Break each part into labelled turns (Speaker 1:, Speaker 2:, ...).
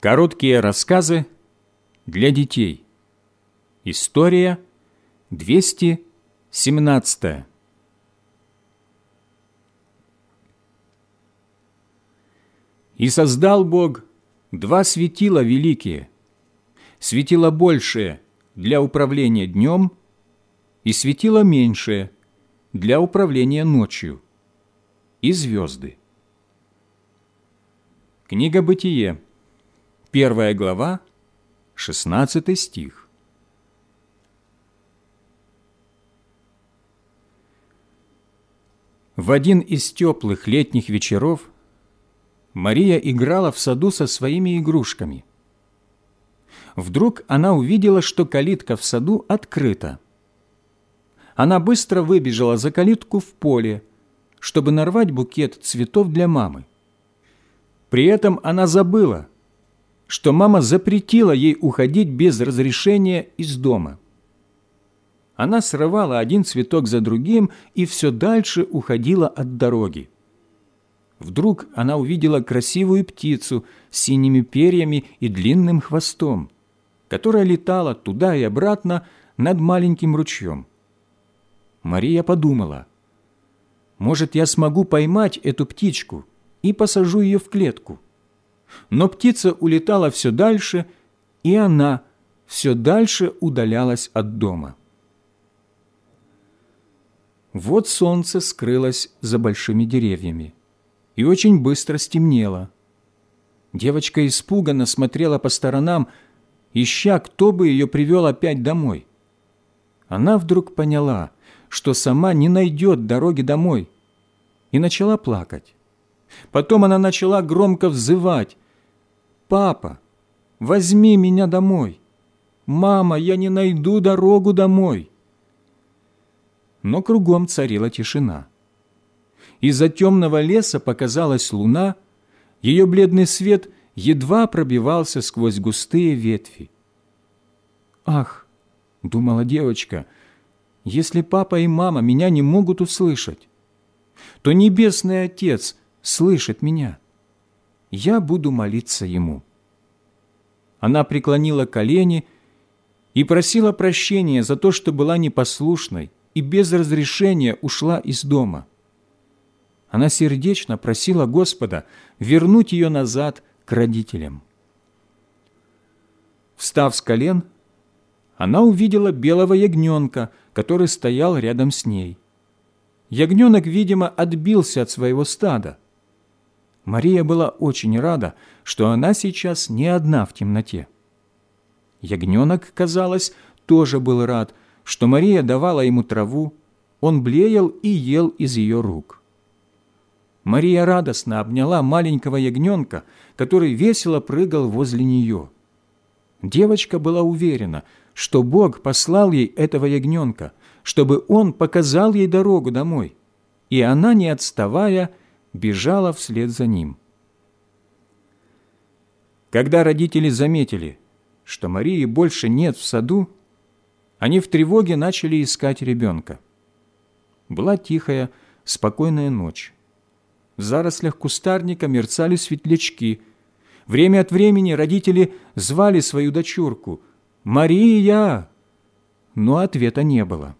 Speaker 1: Короткие рассказы для детей. История 217. И создал Бог два светила великие, светило большее для управления днем и светило меньшее для управления ночью, и звезды. Книга Бытие, первая глава, 16 стих. В один из теплых летних вечеров Мария играла в саду со своими игрушками. Вдруг она увидела, что калитка в саду открыта. Она быстро выбежала за калитку в поле, чтобы нарвать букет цветов для мамы. При этом она забыла, что мама запретила ей уходить без разрешения из дома. Она срывала один цветок за другим и все дальше уходила от дороги. Вдруг она увидела красивую птицу с синими перьями и длинным хвостом, которая летала туда и обратно над маленьким ручьем. Мария подумала, «Может, я смогу поймать эту птичку и посажу ее в клетку?» Но птица улетала все дальше, и она все дальше удалялась от дома. Вот солнце скрылось за большими деревьями и очень быстро стемнело. Девочка испуганно смотрела по сторонам, ища, кто бы ее привел опять домой. Она вдруг поняла, что сама не найдет дороги домой, и начала плакать. Потом она начала громко взывать. «Папа, возьми меня домой! Мама, я не найду дорогу домой!» Но кругом царила тишина. Из-за темного леса показалась луна, ее бледный свет едва пробивался сквозь густые ветви. «Ах!» — думала девочка, — «если папа и мама меня не могут услышать, то Небесный Отец слышит меня. Я буду молиться Ему». Она преклонила колени и просила прощения за то, что была непослушной и без разрешения ушла из дома. Она сердечно просила Господа вернуть ее назад к родителям. Встав с колен, она увидела белого ягненка, который стоял рядом с ней. Ягненок, видимо, отбился от своего стада. Мария была очень рада, что она сейчас не одна в темноте. Ягненок, казалось, тоже был рад, что Мария давала ему траву, он блеял и ел из ее рук. Мария радостно обняла маленького ягненка, который весело прыгал возле нее. Девочка была уверена, что Бог послал ей этого ягненка, чтобы он показал ей дорогу домой, и она, не отставая, бежала вслед за ним. Когда родители заметили, что Марии больше нет в саду, они в тревоге начали искать ребенка. Была тихая, спокойная ночь. В зарослях кустарника мерцали светлячки. Время от времени родители звали свою дочурку «Мария!», но ответа не было.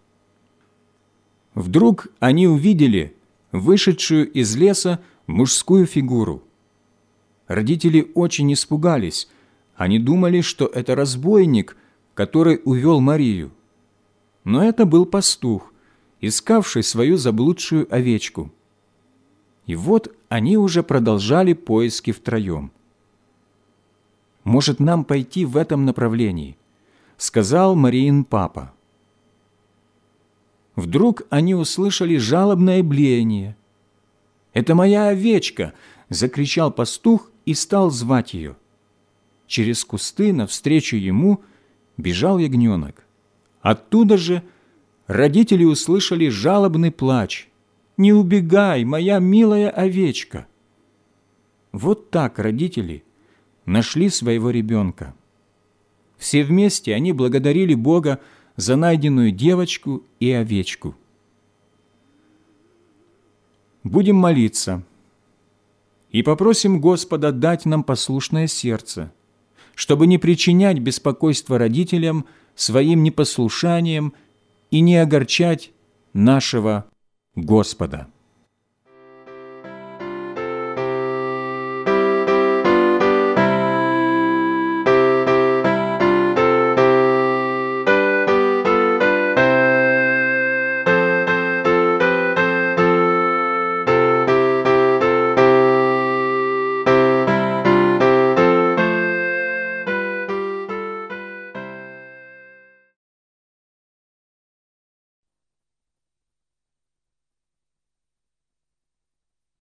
Speaker 1: Вдруг они увидели вышедшую из леса мужскую фигуру. Родители очень испугались. Они думали, что это разбойник, который увел Марию. Но это был пастух, искавший свою заблудшую овечку. И вот они уже продолжали поиски втроем. «Может, нам пойти в этом направлении?» — сказал Мариин папа. Вдруг они услышали жалобное блеяние. «Это моя овечка!» — закричал пастух и стал звать ее. Через кусты навстречу ему бежал ягненок. Оттуда же родители услышали жалобный плач — не убегай, моя милая овечка!» Вот так родители нашли своего ребенка. Все вместе они благодарили Бога за найденную девочку и овечку. Будем молиться и попросим Господа дать нам послушное сердце, чтобы не причинять беспокойство родителям своим непослушанием и не огорчать нашего Господа.